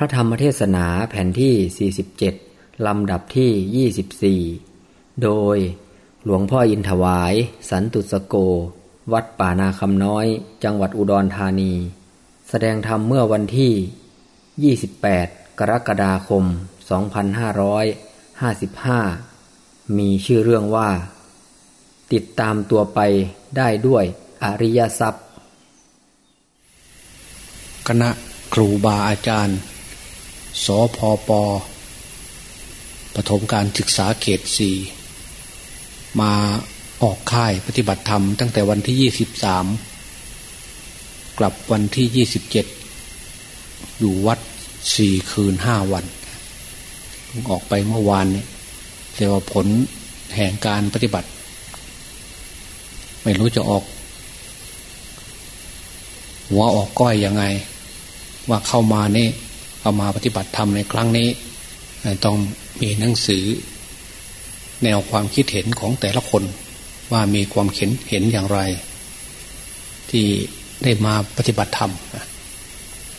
ระธรรมเทศนาแผ่นที่ 47 ลำดับที่ 24 โดยหลวงพ่ออินถวาย สันตุสโก วัดป่านาคำน้อย จังหวัดอุดรธานี แสดงธรรมเมื่อวันที่ 28 กรกฎาคม 2555 มีชื่อเรื่องว่า ติดตามตัวไปได้ด้วยอริยทรัพย์ คณะครูบาอาจารย์ สพปปฐมการศึกษาเขตสี่มาออกค่ายปฏิบัติธรรมตั้งแต่วันที่ยี่สิบสามกลับวันที่ยี่สิบเจ็ดอยู่วัดสี่คืนห้าวันออกไปเมื่อวานเนี่ยแต่ว่าผลแห่งการปฏิบัติ ไม่รู้จะออกหัวออกก้อยยังไง ว่าเข้ามานี่ เอามาปฏิบัติธรรมในครั้งนี้ ต้องมีหนังสือ แนวความคิดเห็นของแต่ละคนว่ามีความเห็นเห็นอย่างไร ที่ได้มาปฏิบัติธรรม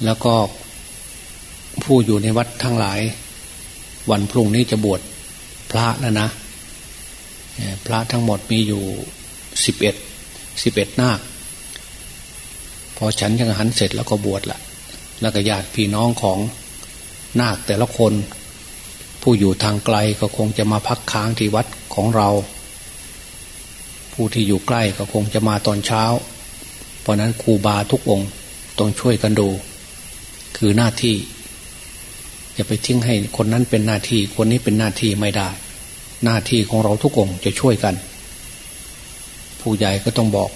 แล้วก็ผู้อยู่ในวัดทั้งหลาย วันพรุ่งนี้จะบวชพระแล้วนะ พระทั้งหมดมีอยู่สิบเอ็ดสิบเอ็ดนาคพอฉันยังหันเสร็จแล้วก็บวชละ แล้วก็ญาติพี่น้องของนาคแต่ละคน ผู้อยู่ทางไกลก็คงจะมาพักค้างที่วัดของเรา ผู้ที่อยู่ใกล้ก็คงจะมาตอนเช้า เพราะนั้นครูบาทุกองค์ต้องช่วยกันดู คือหน้าที่ อย่าไปทิ้งให้คนนั้นเป็นหน้าที่คนนี้เป็นหน้าที่ไม่ได้ หน้าที่ของเราทุกองค์จะช่วยกัน ผู้ใหญ่ก็ต้องบอก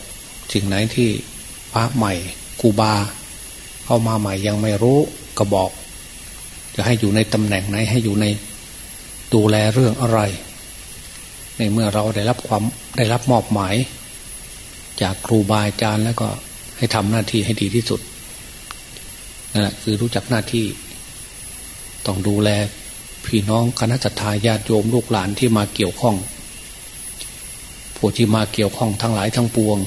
สิ่งไหนที่พระใหม่ครูบา เข้ามาใหม่ยังไม่รู้ก็บอก จะให้อยู่ในตำแหน่งไหนให้อยู่ในดูแลเรื่องอะไร ในเมื่อเราได้รับความได้รับมอบหมาย จากครูบาอาจารย์แล้วก็ให้ทำหน้าที่ให้ดีที่สุดนั่นแหละคือรู้จักหน้าที่ ต้องดูแลพี่น้องคณะจัตตาญาติโยมลูกหลานที่มาเกี่ยวข้องผู้ที่มาเกี่ยวข้องทั้งหลายทั้งปวง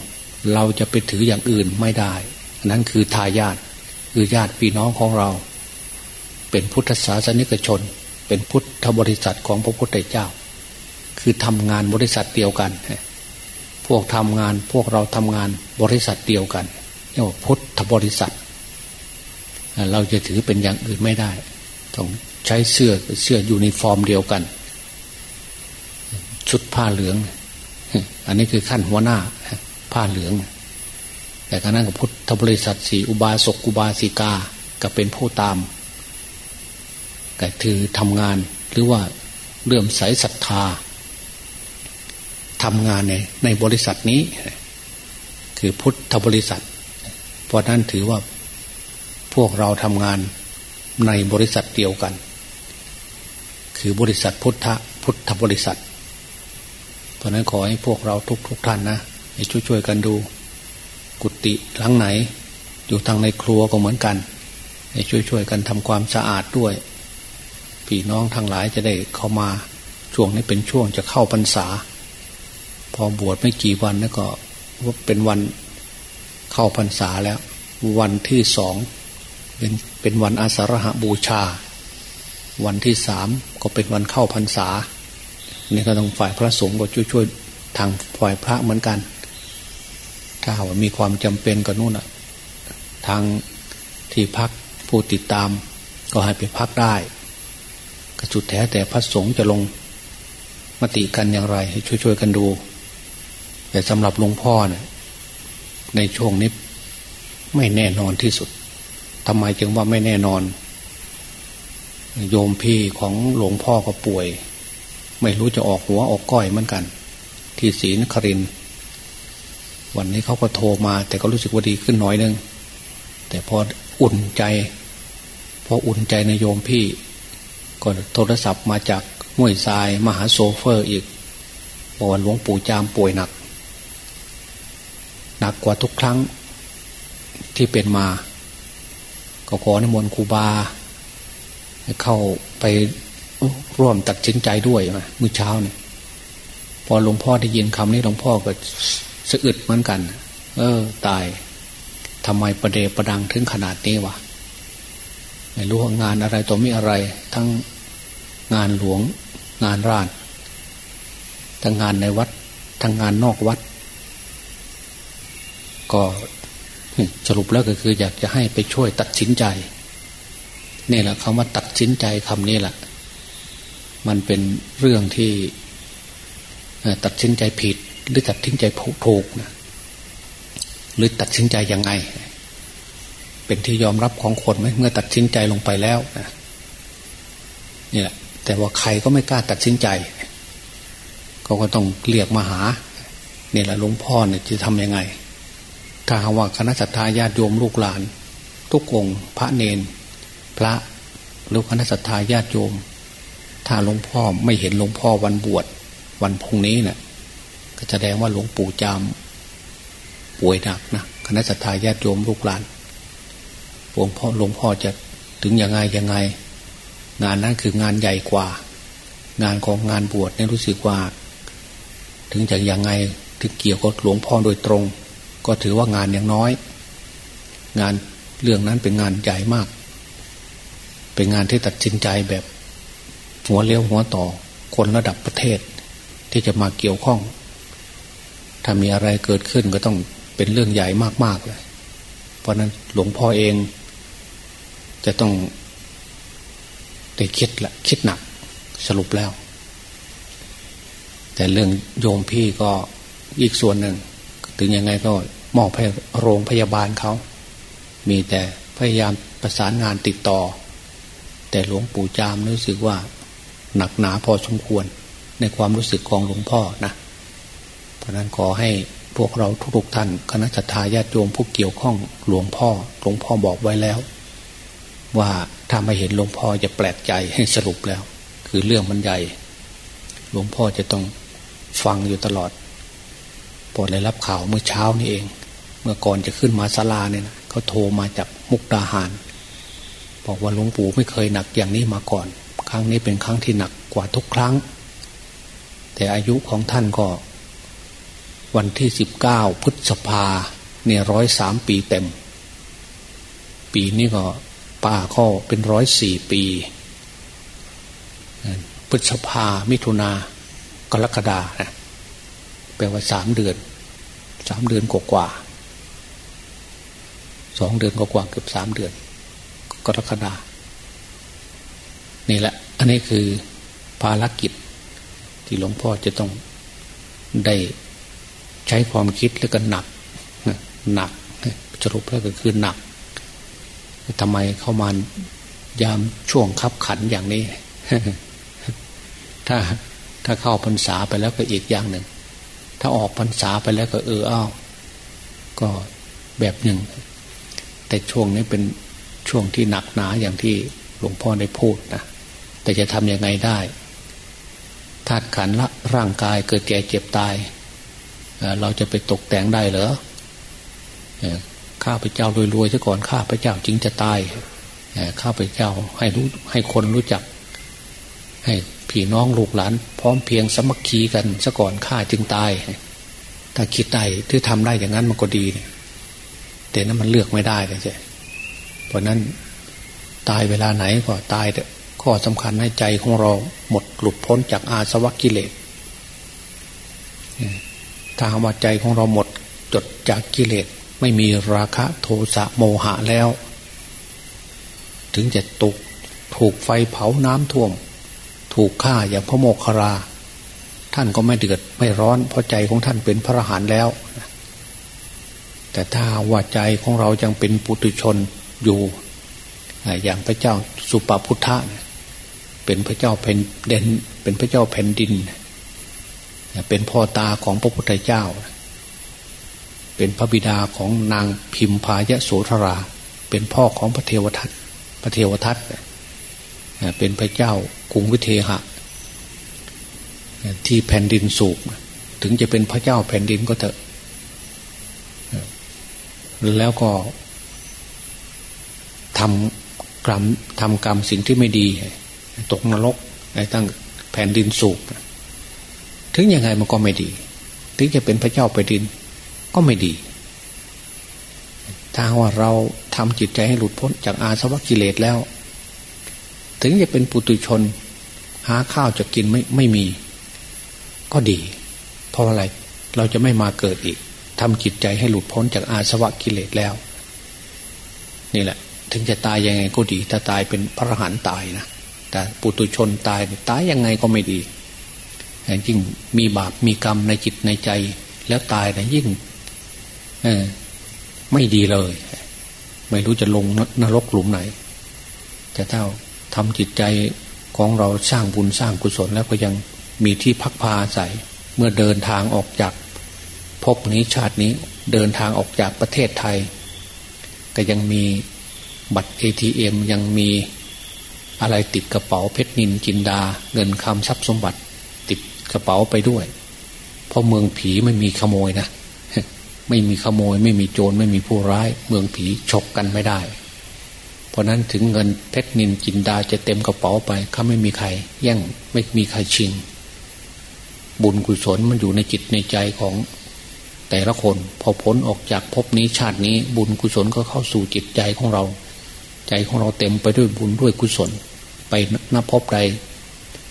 เราจะไปถืออย่างอื่นไม่ได้ นั้นคือทายาท คือญาติพี่น้องของเรา เป็นพุทธศาสนิกชน เป็นพุทธบริษัทของพระพุทธเจ้า คือทำงานบริษัทเดียวกัน พวกทำงานพวกเราทำงานบริษัทเดียวกันเรียกว่าพุทธบริษัท เราจะถือเป็นอย่างอื่นไม่ได้ ต้องใช้เสื้อเสื้อยูนิฟอร์มเดียวกัน ชุดผ้าเหลือง อันนี้คือขั้นหัวหน้าผ้าเหลือง แต่ขณะกับพุทธบริษัทสี่อุบาสกอุบาสิกาก็เป็นผู้ตามก็คือทำงานหรือว่าเลื่อมใสศรัทธาทำงานในในบริษัทนี้ คือพุทธบริษัท เพราะนั้นถือว่าพวกเราทำงานในบริษัทเดียวกัน คือบริษัทพุทธพุทธบริษัท เพราะนั้นขอให้พวกเราทุกทุกท่านนะให้ช่วยๆกันดู กุฏิหลังไหน อยู่ทางในครัวก็เหมือนกันให้ช่วยๆกันทำความสะอาดด้วยพี่น้องทั้งหลายจะได้เข้ามาช่วงนี้เป็นช่วงจะเข้าพรรษา พอบวชไม่กี่วันแล้วก็ว่าเป็นวันเข้าพรรษาแล้ว วันที่สองเป็นเป็นวันอาสาฬหบูชา วันที่สามก็เป็นวันเข้าพรรษานี่ก็ต้องฝ่ายพระสงฆ์ก็ช่วยๆทางฝ่ายพระเหมือนกัน ถ้าว่ามีความจำเป็นก็นู่นอะทางที่พักผู้ติดตาม ก็ให้ไปพักได้ก็จุดแท้แต่พระสงฆ์จะลงมติกันอย่างไร ให้ช่วยๆกันดู แต่สำหรับหลวงพ่อเนี่ยในช่วงนี้ไม่แน่นอนที่สุดทำไมจึงว่าไม่แน่นอน โยมพี่ของหลวงพ่อก็ป่วย ไม่รู้จะออกหัวออกก้อยเหมือนกัน ที่ศรีนคริน วันนี้เขาก็โทรมา แต่ก็รู้สึกว่าดีขึ้นน้อยนึง แต่พออุ่นใจ พออุ่นใจในโยมพี่ ก็โทรศัพท์มาจากห้วยทรายมหาโซเฟอร์อีกบอกว่าหลวงปู่จามป่วยหนัก หนักกว่าทุกครั้งที่เป็นมา ก็ขอในมนต์ครูบาเข้าไปร่วมตัดสินใจด้วยมาเมื่อเช้าเนี่ยพอหลวงพ่อได้ยินคำนี้หลวงพ่อก็ สะอึดเหมือนกัน เออ ตายทำไมประเดประดังถึงขนาดนี้วะไม่รู้ว่างานอะไรต่อมีอะไร ทั้งงานหลวง งานราชทั้งงานในวัด ทั้งงานนอกวัด ก็สรุปแล้วก็คือ อยากจะให้ไปช่วยตัดสินใจนี่แหละคำว่าตัดสินใจคำนี้แหละมันเป็นเรื่องที่ตัดสินใจผิด หรือตัดสินใจถูกนะหรือตัดสินใจยังไง เป็นที่ยอมรับของคนไหมเมื่อตัดสินใจลงไปแล้วนะนี่แหละแต่ว่าใครก็ไม่กล้าตัดสินใจเขาก็ต้องเรียกมาหาเนี่ยแหละหลวงพ่อเนี่ยจะทำยังไง ถ้าว่าคณะสัตยาญาติโยมลูกหลาน ทุกองพระเนน พระหรือคณะสัตยาญาติโยม ถ้าหลวงพ่อไม่เห็นหลวงพ่อวันบวชวันพุ่งนี้เนะี่ย ก็แสดงว่าหลวงปู่จามป่วยหนักนะคณะสัตยาญาติโยมลูกหลานหลวงพ่อหลวงพ่อจะถึงยังไงยังไง งานนั้นคืองานใหญ่กว่า งานของงานบวชเนี่ยรู้สึกว่า ถึงจะยังไงถึงเกี่ยวกับหลวงพ่อโดยตรง ก็ถือว่างานยังน้อย งานเรื่องนั้นเป็นงานใหญ่มาก เป็นงานที่ตัดสินใจแบบหัวเลี้ยวหัวต่อคนระดับประเทศ ที่จะมาเกี่ยวข้อง ถ้ามีอะไรเกิดขึ้นก็ต้องเป็นเรื่องใหญ่มากๆเลย เพราะนั้นหลวงพ่อเอง จะต้องได้คิดละคิดหนักสรุปแล้ว แต่เรื่องโยมพี่ก็อีกส่วนหนึ่ง ถึงยังไงก็มอบให้โรงพยาบาลเขา มีแต่พยายามประสานงานติดต่อ แต่หลวงปู่จามรู้สึกว่าหนักหนาพอสมควรในความรู้สึกของหลวงพ่อนะ ราะนั้นขอให้พวกเราทุกๆท่านคณะสัตยาญาติโยมผู้เกี่ยวข้องหลวงพ่อหลวงพ่อบอกไว้แล้ว ว่าถ้าไม่เห็นหลวงพ่อจะแปลกใจให้สรุปแล้ว คือเรื่องมันใหญ่หลวงพ่อจะต้องฟังอยู่ตลอดพอได้รับข่าวเมื่อเช้านี่เอง เมื่อก่อนจะขึ้นมาศาลาเนี่ยนะเขาโทรมาจากมุกดาหาร บอกว่าหลวงปู่ไม่เคยหนักอย่างนี้มาก่อน ครั้งนี้เป็นครั้งที่หนักกว่าทุกครั้ง แต่อายุของท่านก็ วันที่สิบเก้าพฤษภาเนี่ยร้อยสามปีเต็ม ปีนี้ก็ป่าข้อเป็นร้อยสี่ปี พฤษภามิถุนากรกฎานะแปลว่าสามเดือนสามเดือนกว่าสองเดือนกว่าเกือบสามเดือน กรกฎานี่แหละ อันนี้คือภารกิจที่หลวงพ่อจะต้องได้ ใช้ความคิดแล้วก็หนักหนักสรุปแล้วก็คือหนักทำไมเข้ามายามช่วงคับขันอย่างนี้ ถ้าถ้าเข้าพรรษาไปแล้วก็อีกอย่างหนึ่ง ถ้าออกพรรษาไปแล้วก็เอออ้าวก็แบบหนึ่ง แต่ช่วงนี้เป็นช่วงที่หนักหนาอย่างที่หลวงพ่อได้พูดนะแต่จะทำยังไงได้ธาตุขันละร่างกายเกิดแก่เจ็บตาย เราจะไปตกแต่งได้เหรอข้าพเจ้ารวยๆซะก่อนข้าพเจ้าจึงจะตายข้าพเจ้าให้รู้ให้คนรู้จัก ให้พี่น้องลูกหลาน พร้อมเพียงสมัคคีกันซะก่อนข้าจึงตาย ถ้าคิดได้ที่ทำได้อย่างนั้นมันก็ดีเนี่ยแต่นั้นมันเลือกไม่ได้เลยใช่เพราะนั้นตายเวลาไหนก็ตายแต่ข้อสำคัญให้ใจของเราหมดหลุดพ้นจากอาสวะกิเลส ถ้าว่าใจของเราหมดจดจากกิเลสไม่มีราคะโทสะโมหะแล้ว ถึงจะตกถูกไฟเผาน้ำท่วม ถูกฆ่าอย่างพระโมคครา ท่านก็ไม่เดือดไม่ร้อน เพราะใจของท่านเป็นพระอรหันต์แล้ว แต่ถ้าว่าใจของเรายังเป็นปุถุชนอยู่อย่างพระเจ้าสุปพุทธะเป็นพระเจ้าแผ่นเด่นเป็นพระเจ้าแผ่นดิน เป็นพ่อตาของพระพุทธเจ้า เป็นพระบิดาของนางพิมพายะโสธรา เป็นพ่อของพระเทวทัตพระเทวทัตเป็นพระเจ้ากรุงวิเทหะ ที่แผ่นดินสูบถึงจะเป็นพระเจ้าแผ่นดินก็เถอะ แล้วก็ทำกรรมทำกรรมสิ่งที่ไม่ดี ตกนรกในตั้งแผ่นดินสูบ ถึงยังไงมันก็ไม่ดี ถึงจะเป็นพระเจ้าแผ่นดิน ก็ไม่ดี ถ้าว่าเราทำจิตใจให้หลุดพ้นจากอาสวะกิเลสแล้ว ถึงจะเป็นปุตุชน หาข้าวจะกินไม่ไม่มี ก็ดี เพราะอะไรเราจะไม่มาเกิดอีกทำจิตใจให้หลุดพ้นจากอาสวะกิเลสแล้ว นี่แหละ ถึงจะตายยังไงก็ดี ถ้าตายเป็นพระหันต์ตายนะแต่ปุตุชนตายตายยังไงก็ไม่ดี ยิ่งมีบาปมีกรรมในจิตในใจ แล้วตายนะยิ่งไม่ดีเลย ไม่รู้จะลงนรกหลุมไหน แต่ถ้าทำจิตใจของเราสร้างบุญสร้างกุศลแล้วก็ยังมีที่พักพาอาศัยเมื่อเดินทางออกจากภพนี้ชาตินี้เดินทางออกจากประเทศไทย ก็ยังมีบัตร ATM ยังมีอะไรติดกระเป๋าเพชรนินจินดา เงินคำทรัพย์สมบัติ กระเป๋าไปด้วย เพราะเมืองผีไม่มีขโมยนะไม่มีขโมย ไม่มีโจรไม่มีผู้ร้าย เมืองผีฉกกันไม่ได้ เพราะนั้นถึงเงินเพชรนินจินดาจะเต็มกระเป๋าไปเขาไม่มีใคร แย่งไม่มีใครชิง บุญกุศลมันอยู่ในจิตในใจของแต่ละคนพอพ้นออกจากภพนี้ชาตินี้ บุญกุศลก็เข้าสู่จิตใจของเรา ใจของเราเต็มไปด้วยบุญด้วยกุศล ไปนับภพใด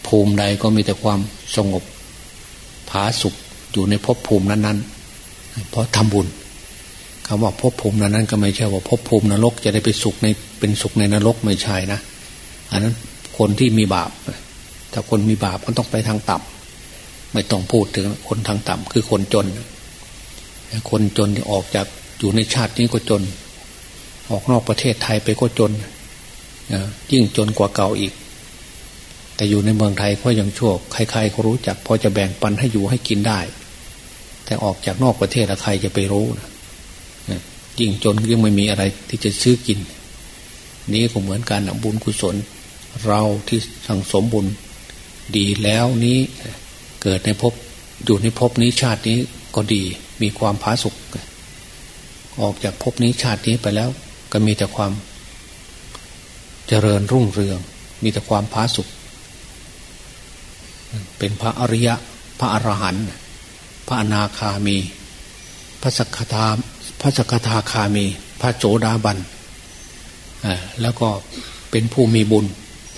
ภูมิใดก็มีแต่ความสงบผาสุขอยู่ในภพภูมินั้นๆ เพราะทำบุญคำว่าภพภูมินั้นๆก็ไม่ใช่ว่าภพภูมินรกจะได้ไปสุขในเป็นสุขในนรกไม่ใช่นะอันนั้นคนที่มีบาปถ้าคนมีบาปก็ต้องไปทางต่ำไม่ต้องพูดถึงคนทางต่ำคือคนจน คนจนที่ออกจากอยู่ในชาตินี้ก็จน ออกนอกประเทศไทยไปก็จนยิ่งจนกว่าเก่าอีก แต่อยู่ในเมืองไทยก็ยังชั่วใครๆก็รู้จักพอจะแบ่งปันให้อยู่ให้กินได้ แต่ออกจากนอกประเทศล้วใครจะไปรู้นะยิ่งจนยังไม่มีอะไรที่จะซื้อกิน นี้ก็เหมือนกันบุญกุศล เราที่สั่งสมบุญดีแล้วนี้เกิดในภพอยู่ในภพนี้ชาตินี้ก็ดีมีความผาสุกออกจากภพนี้ชาตินี้ไปแล้ว ก็มีแต่ความ เจริญรุ่งเรือง มีแต่ความผาสุก เป็นพระอริยะ พระอรหันต์พระอนาคามี พระสกทาพระสกทาคามี พระโจดาบันแล้วก็เป็นผู้มีบุญ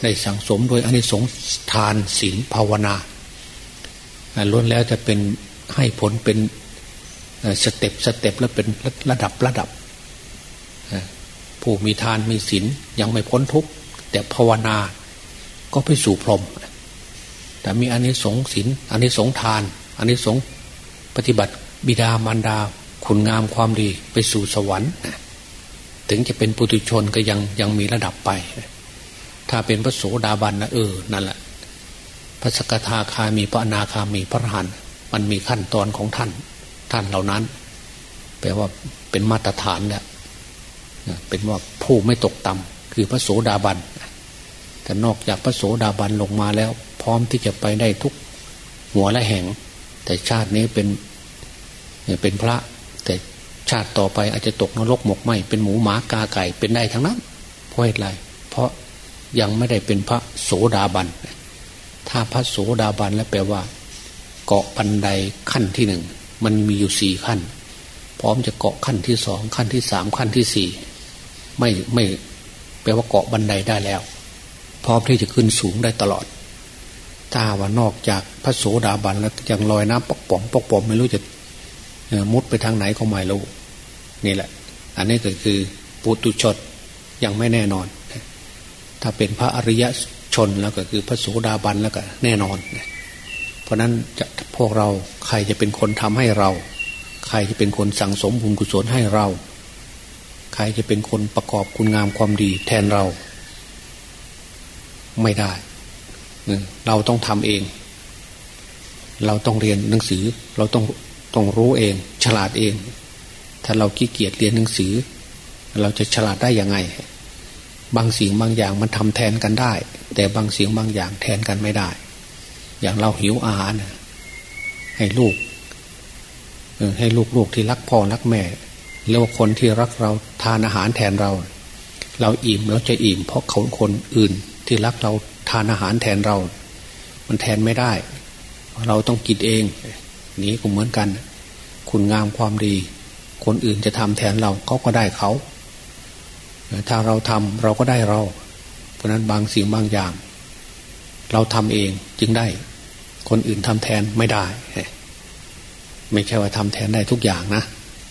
ได้สังสมโดยอนิสงส์ทานศีลภาวนาล้วนแล้วจะเป็นให้ผลเป็นสเต็ปสเต็ปแล้วเป็นระดับระดับ ผู้มีทานมีศีลยังไม่พ้นทุกข์แต่ภาวนาก็ไปสู่พรหม แต่มีอันนี้สงศีลอันนี้สงทาน อันนี้สงปฏิบัติบิดามารดา คุณงามความดีไปสู่สวรรค์ถึงจะเป็นปุถุชนก็ยังยังมีระดับไป ถ้าเป็นพระโสดาบันนะเออนั่นแหละพระสกทาคามีพระอนาคามีพระอรหันต์มันมีขั้นตอนของท่าน ท่านเหล่านั้น แปลว่าเป็นมาตรฐานแหละเป็นว่าผู้ไม่ตกต่ำคือพระโสดาบันแต่นอกจากพระโสดาบันลงมาแล้ว พร้อมที่จะไปได้ทุกหัวและแห่ง แต่ชาตินี้เป็นเป็นพระ แต่ชาติต่อไปอาจจะตกนรกหมกไหมเป็นหมูหมากาไก่เป็นได้ทั้งนั้นเพราะเหตุไรเพราะยังไม่ได้เป็นพระโสดาบัน ถ้าพระโสดาบันแล้วแปลว่า เกาะบันไดขั้นที่หนึ่งมันมีอยู่สี่ขั้น พร้อมจะเกาะขั้นที่สองขั้นที่สามขั้นที่สี่ไม่ไม่แปลว่าเกาะบันไดได้แล้ว พร้อมที่จะขึ้นสูงได้ตลอด ถ้าว่านอกจากพระโสดาบันแล้วยังลอยน้ำปกป่องปกป่องไม่รู้จะมุดไปทางไหนก็ไม่รู้นี่แหละ อันนี้ก็คือปุตุชดยังไม่แน่นอน ถ้าเป็นพระอริยชนแล้วก็คือพระโสดาบันแล้วก็แน่นอน เพราะนั้นจะพวกเราใครจะเป็นคนทำให้เรา ใครจะเป็นคนสั่งสมบุญกุศลให้เรา ใครจะเป็นคนประกอบคุณงามความดีแทนเรา ไม่ได้ เราต้องทำเอง เราต้องเรียนหนังสือ เราต้องต้องรู้เอง ฉลาดเอง ถ้าเราขี้เกียจเรียนหนังสือ เราจะฉลาดได้ยังไง บางสิ่งบางอย่างมันทำแทนกันได้ แต่บางสิ่งบางอย่างแทนกันไม่ได้ อย่างเราหิวอาหารให้ลูกให้ลูกลูกที่รักพ่อรักแม่แล้วคนที่รักเราทานอาหารแทนเรา เราอิ่มเราจะอิ่มเพราะเขาคนอื่นที่รักเรา ทานอาหารแทนเรา มันแทนไม่ได้ เราต้องกินเอง นี้ก็เหมือนกัน คุณงามความดี คนอื่นจะทำแทนเราเขาก็ได้เขา ถ้าเราทำเราก็ได้เรา เพราะนั้นบางสิ่งบางอย่าง เราทำเองจึงได้ คนอื่นทำแทนไม่ได้ ไม่ใช่ว่าทำแทนได้ทุกอย่างนะ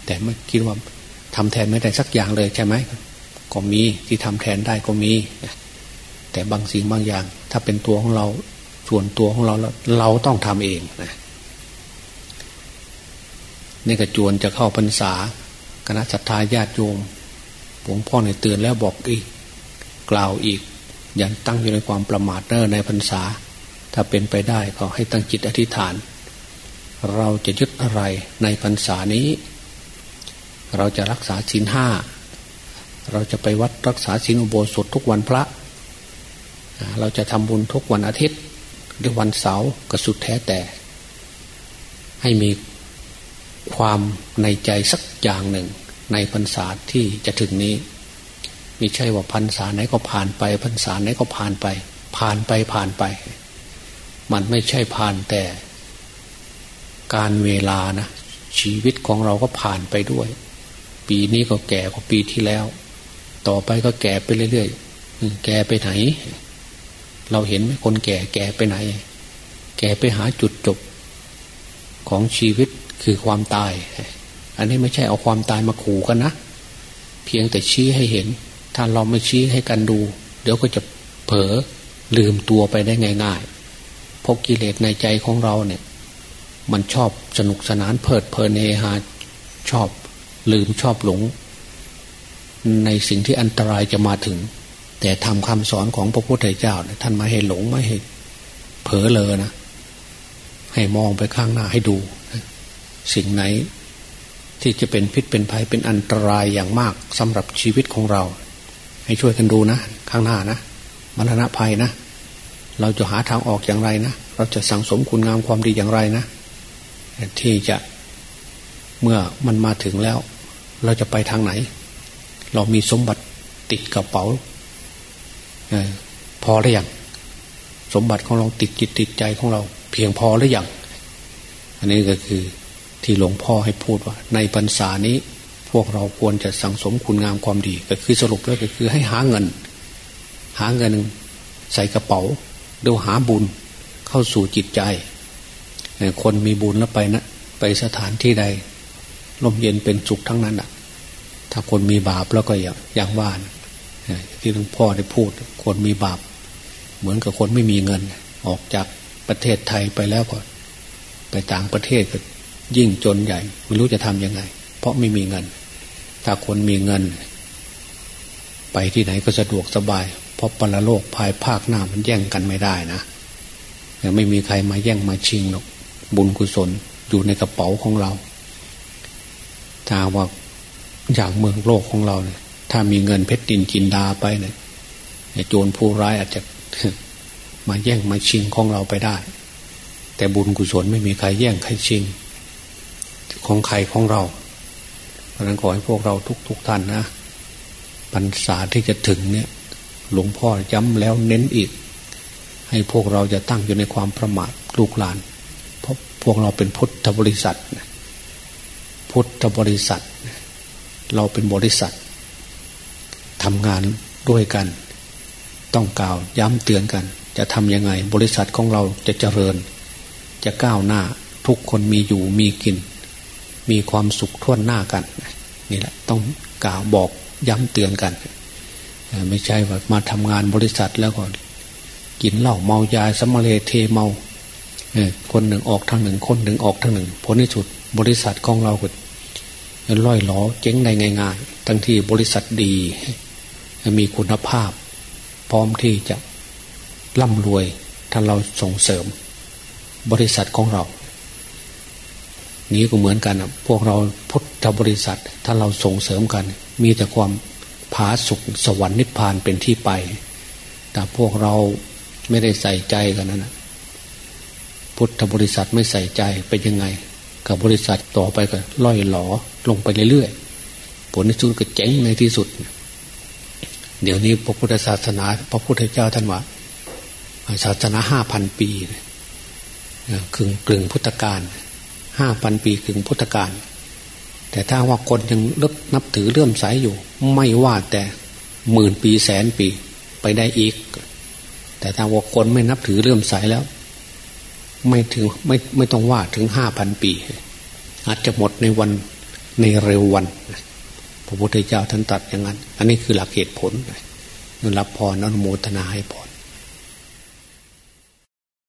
แต่ไม่คิดว่าทำแทนไม่ได้สักอย่างเลยใช่ไหมก็มีที่ทำแทนได้ก็มี แต่บางสิ่งบางอย่าง ถ้าเป็นตัวของเราส่วนตัวของเราแล้วเราต้องทำเองนะนี่กระจวนจะเข้าพรรษาคณะสัตยาญาติโยมหลวงพ่อในเตือนแล้วบอกอีก กล่าวอีก อย่าตั้งอยู่ในความประมาทเนอในพรรษา ถ้าเป็นไปได้ก็ให้ตั้งจิตอธิษฐาน เราจะยึดอะไรในพรรษานี้ เราจะรักษาศีลห้า เราจะไปวัดรักษาศีลอุโบสถทุกวันพระ เราจะทำบุญทุกวันอาทิตย์ หรือวันเสาร์ก็สุดแท้แต่ ให้มีความในใจสักอย่างหนึ่ง ในพรรษาที่จะถึงนี้ไม่ใช่ว่าพรรษาไหนก็ผ่านไปพรรษาไหนก็ผ่านไป ผ่านไปผ่านไป มันไม่ใช่ผ่านแต่ การเวลานะชีวิตของเราก็ผ่านไปด้วย ปีนี้ก็แก่กว่าปีที่แล้ว ต่อไปก็แก่ไปเรื่อยๆแก่ไปไหน เราเห็นไหมคนแก่แก่ไปไหน แก่ไปหาจุดจบของชีวิตคือความตาย อันนี้ไม่ใช่เอาความตายมาขู่กันนะ เพียงแต่ชี้ให้เห็น ถ้าเราไม่ชี้ให้กันดู เดี๋ยวก็จะเผลอลืมตัวไปได้ง่ายๆเพราะกิเลสในใจของเราเนี่ย มันชอบสนุกสนานเพลิดเพลินเฮฮาชอบลืมชอบหลง ในสิ่งที่อันตรายจะมาถึง แต่ทำคำสอนของพระพุทธเจ้าท่านมาให้หลงไม่ให้เผลอเลยนะ ให้มองไปข้างหน้าให้ดู สิ่งไหนที่จะเป็นพิษเป็นภัยเป็นอันตรายอย่างมากสำหรับชีวิตของเรา ให้ช่วยกันดูนะ ข้างหน้านะมรณะภัยนะ เราจะหาทางออกอย่างไรนะ เราจะสั่งสมคุณงามความดีอย่างไรนะ ที่จะเมื่อมันมาถึงแล้ว เราจะไปทางไหน เรามีสมบัติติดกระเป๋า พอหรือยังสมบัติของเราติดจิตติดใจของเรา เพียงพอหรือยังอันนี้ก็คือที่หลวงพ่อให้พูดว่า ในพรรษานี้ พวกเราควรจะสั่งสมคุณงามความดี ก็คือสรุปแล้วก็คือให้หาเงิน หาเงินใส่กระเป๋าดูหาบุญเข้าสู่จิตใจ คนมีบุญแล้วไปนะไปสถานที่ใดลมเย็นเป็นสุขทั้งนั้นอะ ถ้าคนมีบาปแล้วก็อย่างอย่างว่าน ที่หลวงพ่อได้พูด คนมีบาป เหมือนกับคนไม่มีเงิน ออกจากประเทศไทยไปแล้วก็ ไปต่างประเทศก็ยิ่งจนใหญ่ ไม่รู้จะทำยังไง เพราะไม่มีเงิน ถ้าคนมีเงิน ไปที่ไหนก็สะดวกสบาย เพราะปรโลกภายภาคหน้ามันแย่งกันไม่ได้นะยังไม่มีใครมาแย่งมาชิงหรอกบุญกุศลอยู่ในกระเป๋าของเราถ้าว่าอย่างเมืองโลกของเราเนี่ย ถ้ามีเงินเพชรดินจินดาไปเนี่ยโจรผู้ร้ายอาจจะมาแย่งมาชิงของเราไปได้ แต่บุญกุศลไม่มีใครแย่งใครชิง ของใครของเรา เพราะนั้นขอให้พวกเราทุกๆทท่านนะพรรษาที่จะถึงเนี่ย หลวงพ่อย้ำแล้วเน้นอีก ให้พวกเราจะตั้งอยู่ในความประมาทลูกหลาน เพราะพวกเราเป็นพุทธบริษัท พุทธบริษัท เราเป็นบริษัท ทำงานด้วยกัน ต้องกล่าวย้ำเตือนกัน จะทำยังไง บริษัทของเราจะเจริญ จะก้าวหน้าทุกคนมีอยู่มีกิน มีความสุขท่วนหน้ากัน นี่แหละต้องกล่าวบอกย้ำเตือนกัน ไม่ใช่ว่ามาทำงานบริษัทแล้วก็กินเหล้าเมายาสมเลเทเมาคนหนึ่งออกทางหนึ่ง คนหนึ่งออกทางหนึ่งผลที่สุดบริษัทของเราก็ล่อยหลอเจ๊งได้ง่ายๆทั้งที่บริษัทดี มีคุณภาพ พร้อมที่จะร่ำรวยถ้าเราส่งเสริม บริษัทของเรา นี้ก็เหมือนกันพวกเราพุทธบริษัท ถ้าเราส่งเสริมกัน มีแต่ความผาสุขสวรรค์นิพพานเป็นที่ไป แต่พวกเราไม่ได้ใส่ใจกันนั้นพุทธบริษัทไม่ใส่ใจเป็นยังไง กับบริษัทต่อไปก็ล่อยหลอลงไปเรื่อยๆผลที่สุดก็เจ๊งในที่สุด เดี๋ยวนี้พระพุทธศาสนา พระพุทธเจ้าท่านว่าศาสนาห้าพันปีครึ่งกลึงพุทธกาลห้าพันปีถึงพุทธกาลแต่ถ้าว่าคนยังเลึกนับถือเลื่อมใสอยู่ ไม่ว่าแต่หมื่นปีแสนปีไปได้อีก แต่ถ้าว่าคนไม่นับถือเรื่อมใสแล้ว ไม่ถึงไม่ไม่ต้องว่าถึงห้าพันปี อาจจะหมดในวันในเร็ววัน พระพุทธเจ้าท่านตัดอย่างนั้น อันนี้คือหลักเหตุผลรับพรอนุโมทนาให้พร